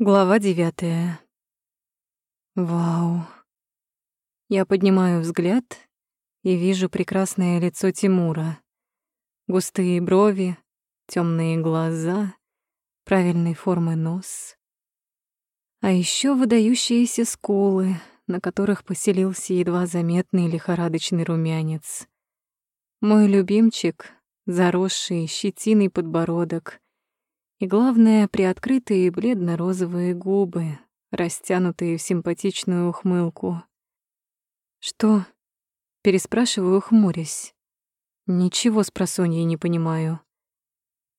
Глава девятая. Вау. Я поднимаю взгляд и вижу прекрасное лицо Тимура. Густые брови, темные глаза, правильной формы нос. А еще выдающиеся скулы, на которых поселился едва заметный лихорадочный румянец. Мой любимчик, заросший щетиной подбородок — и, главное, приоткрытые бледно-розовые губы, растянутые в симпатичную ухмылку. «Что?» — переспрашиваю, хмурясь. «Ничего с просоньей не понимаю».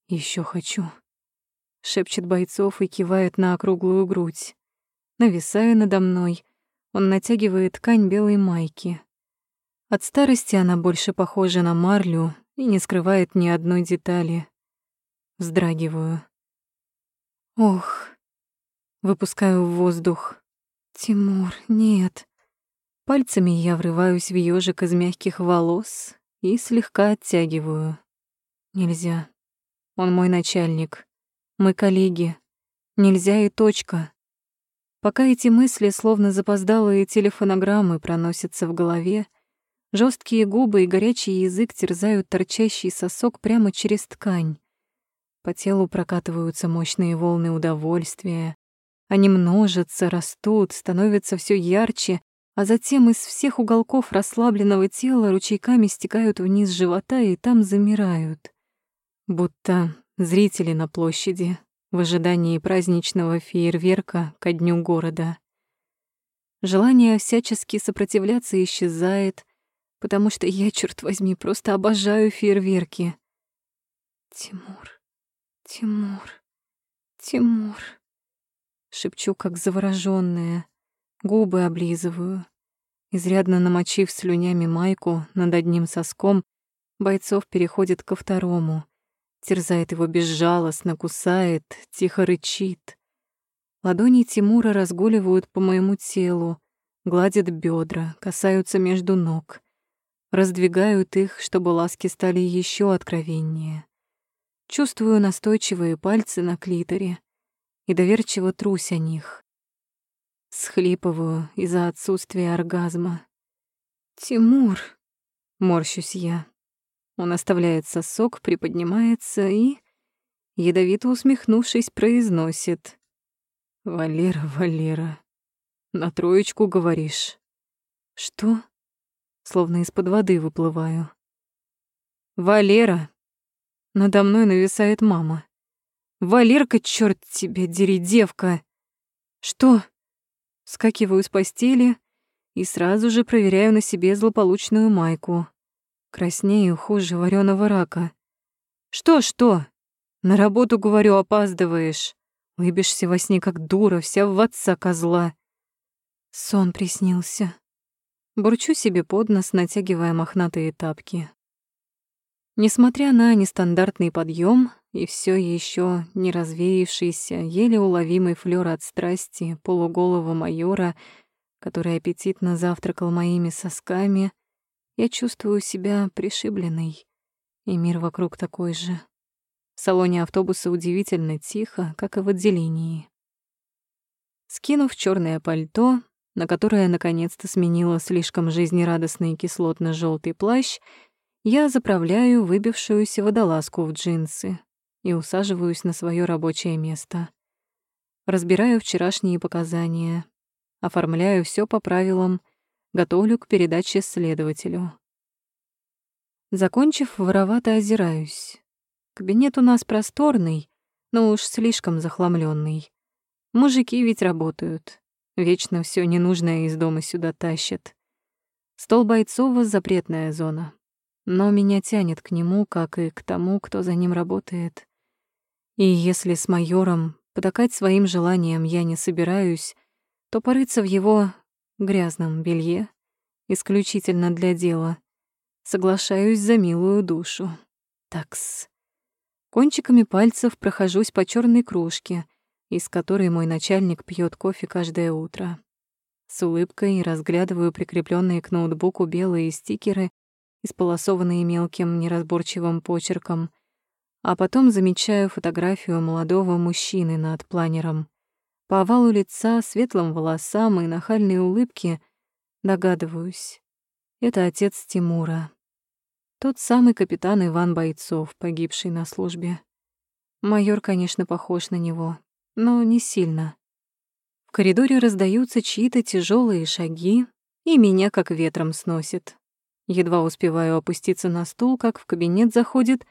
Еще хочу», — шепчет бойцов и кивает на округлую грудь. Нависая надо мной, он натягивает ткань белой майки. От старости она больше похожа на марлю и не скрывает ни одной детали. Вздрагиваю. Ох. Выпускаю в воздух. Тимур, нет. Пальцами я врываюсь в ёжик из мягких волос и слегка оттягиваю. Нельзя. Он мой начальник. Мы коллеги. Нельзя и точка. Пока эти мысли, словно запоздалые телефонограммы, проносятся в голове, жесткие губы и горячий язык терзают торчащий сосок прямо через ткань. По телу прокатываются мощные волны удовольствия. Они множатся, растут, становятся все ярче, а затем из всех уголков расслабленного тела ручейками стекают вниз живота и там замирают. Будто зрители на площади в ожидании праздничного фейерверка ко дню города. Желание всячески сопротивляться исчезает, потому что я, черт возьми, просто обожаю фейерверки. Тимур. «Тимур, Тимур!» Шепчу, как заворожённая, губы облизываю. Изрядно намочив слюнями майку над одним соском, бойцов переходит ко второму. Терзает его безжалостно, кусает, тихо рычит. Ладони Тимура разгуливают по моему телу, гладят бедра, касаются между ног. Раздвигают их, чтобы ласки стали еще откровеннее. Чувствую настойчивые пальцы на клиторе и доверчиво трусь о них. Схлипываю из-за отсутствия оргазма. «Тимур!» — морщусь я. Он оставляет сосок, приподнимается и, ядовито усмехнувшись, произносит. «Валера, Валера, на троечку говоришь». «Что?» Словно из-под воды выплываю. «Валера!» Надо мной нависает мама. «Валерка, черт тебя, дери, девка!» «Что?» Скакиваю с постели и сразу же проверяю на себе злополучную майку. Краснею хуже вареного рака. «Что-что?» «На работу, говорю, опаздываешь. Выбежься во сне, как дура, вся в отца козла». Сон приснился. Бурчу себе под нос, натягивая мохнатые тапки. Несмотря на нестандартный подъем и все еще не развеявшийся, еле уловимый флёр от страсти полуголого майора, который аппетитно завтракал моими сосками, я чувствую себя пришибленной, и мир вокруг такой же. В салоне автобуса удивительно тихо, как и в отделении. Скинув черное пальто, на которое наконец-то сменила слишком жизнерадостный кислотно желтый плащ, я заправляю выбившуюся водолазку в джинсы и усаживаюсь на свое рабочее место. Разбираю вчерашние показания, оформляю все по правилам, готовлю к передаче следователю. Закончив, воровато озираюсь. Кабинет у нас просторный, но уж слишком захламленный. Мужики ведь работают. Вечно все ненужное из дома сюда тащат. Стол Бойцова — запретная зона но меня тянет к нему, как и к тому, кто за ним работает. И если с майором потакать своим желаниям я не собираюсь, то порыться в его грязном белье исключительно для дела. Соглашаюсь за милую душу. Такс. Кончиками пальцев прохожусь по черной кружке, из которой мой начальник пьет кофе каждое утро. С улыбкой разглядываю прикрепленные к ноутбуку белые стикеры исполосованные мелким неразборчивым почерком, а потом замечаю фотографию молодого мужчины над планером. По овалу лица, светлым волосам и нахальной улыбке догадываюсь. Это отец Тимура. Тот самый капитан Иван Бойцов, погибший на службе. Майор, конечно, похож на него, но не сильно. В коридоре раздаются чьи-то тяжелые шаги, и меня как ветром сносит. Едва успеваю опуститься на стул, как в кабинет заходит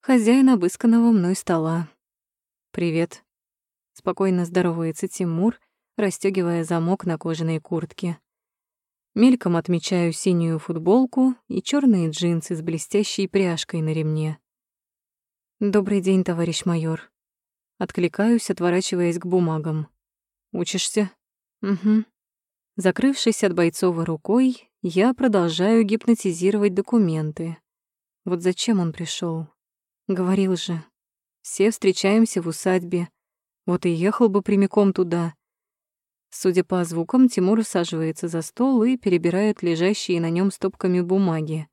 хозяин обысканного мной стола. «Привет», — спокойно здоровается Тимур, расстёгивая замок на кожаной куртке. Мельком отмечаю синюю футболку и черные джинсы с блестящей пряжкой на ремне. «Добрый день, товарищ майор». Откликаюсь, отворачиваясь к бумагам. «Учишься?» «Угу». Закрывшись от Бойцова рукой, я продолжаю гипнотизировать документы. Вот зачем он пришел? Говорил же. Все встречаемся в усадьбе. Вот и ехал бы прямиком туда. Судя по звукам, Тимур усаживается за стол и перебирает лежащие на нем стопками бумаги.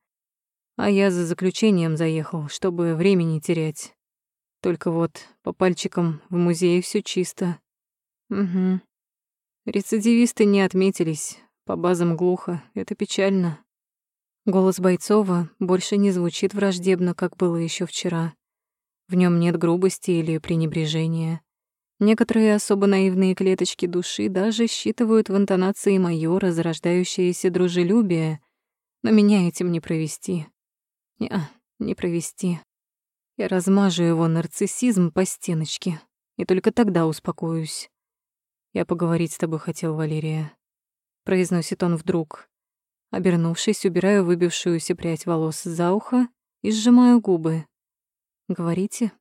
А я за заключением заехал, чтобы времени терять. Только вот по пальчикам в музее все чисто. Угу. Рецидивисты не отметились, по базам глухо, это печально. Голос Бойцова больше не звучит враждебно, как было еще вчера. В нем нет грубости или пренебрежения. Некоторые особо наивные клеточки души даже считывают в интонации майора зарождающееся дружелюбие, но меня этим не провести. Не, не провести. Я размажу его нарциссизм по стеночке, и только тогда успокоюсь. «Я поговорить с тобой хотел, Валерия», — произносит он вдруг. Обернувшись, убираю выбившуюся прядь волос за ухо и сжимаю губы. «Говорите?»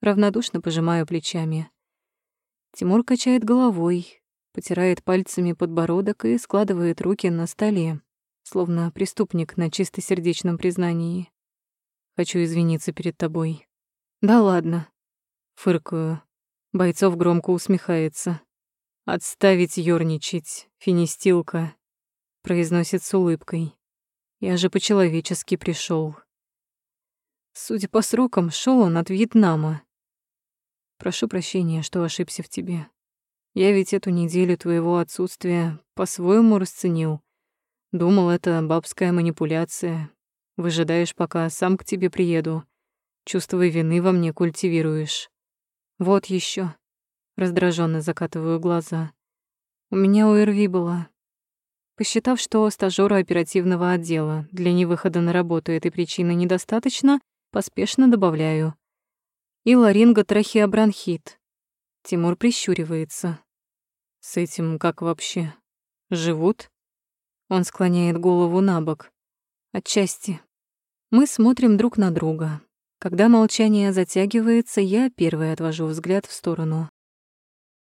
Равнодушно пожимаю плечами. Тимур качает головой, потирает пальцами подбородок и складывает руки на столе, словно преступник на чистосердечном признании. «Хочу извиниться перед тобой». «Да ладно». Фыркаю. Бойцов громко усмехается. «Отставить ёрничать, финистилка», — произносит с улыбкой. «Я же по-человечески пришел. Судя по срокам, шел он от Вьетнама. Прошу прощения, что ошибся в тебе. Я ведь эту неделю твоего отсутствия по-своему расценил. Думал, это бабская манипуляция. Выжидаешь, пока сам к тебе приеду. Чувство вины во мне культивируешь. Вот еще. Раздраженно закатываю глаза. У меня ОРВИ была. Посчитав, что стажёра оперативного отдела для невыхода на работу этой причины недостаточно, поспешно добавляю. И ларинготрахеобронхит. Тимур прищуривается. С этим как вообще? Живут? Он склоняет голову на бок. Отчасти. Мы смотрим друг на друга. Когда молчание затягивается, я первой отвожу взгляд в сторону.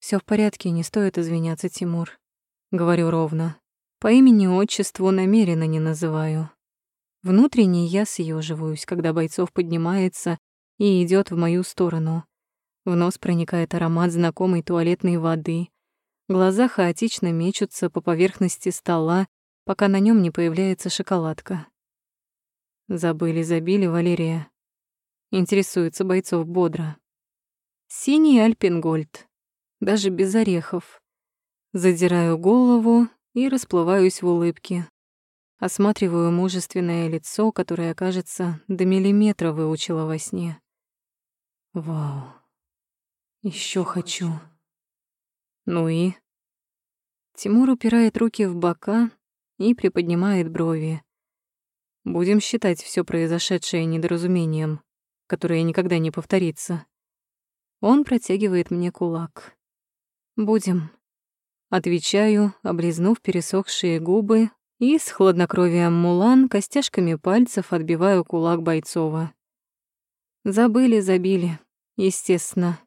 Все в порядке, не стоит извиняться, Тимур. Говорю ровно. По имени-отчеству намеренно не называю. Внутренне я съеживаюсь, когда Бойцов поднимается и идет в мою сторону. В нос проникает аромат знакомой туалетной воды. Глаза хаотично мечутся по поверхности стола, пока на нем не появляется шоколадка. Забыли, забили, Валерия. Интересуется Бойцов бодро. Синий альпингольд даже без орехов. Задираю голову и расплываюсь в улыбке. Осматриваю мужественное лицо, которое, кажется, до миллиметра выучила во сне. Вау. Еще хочу. Ну и? Тимур упирает руки в бока и приподнимает брови. Будем считать все произошедшее недоразумением, которое никогда не повторится. Он протягивает мне кулак. «Будем». Отвечаю, облизнув пересохшие губы и с хладнокровием мулан костяшками пальцев отбиваю кулак Бойцова. Забыли, забили, естественно.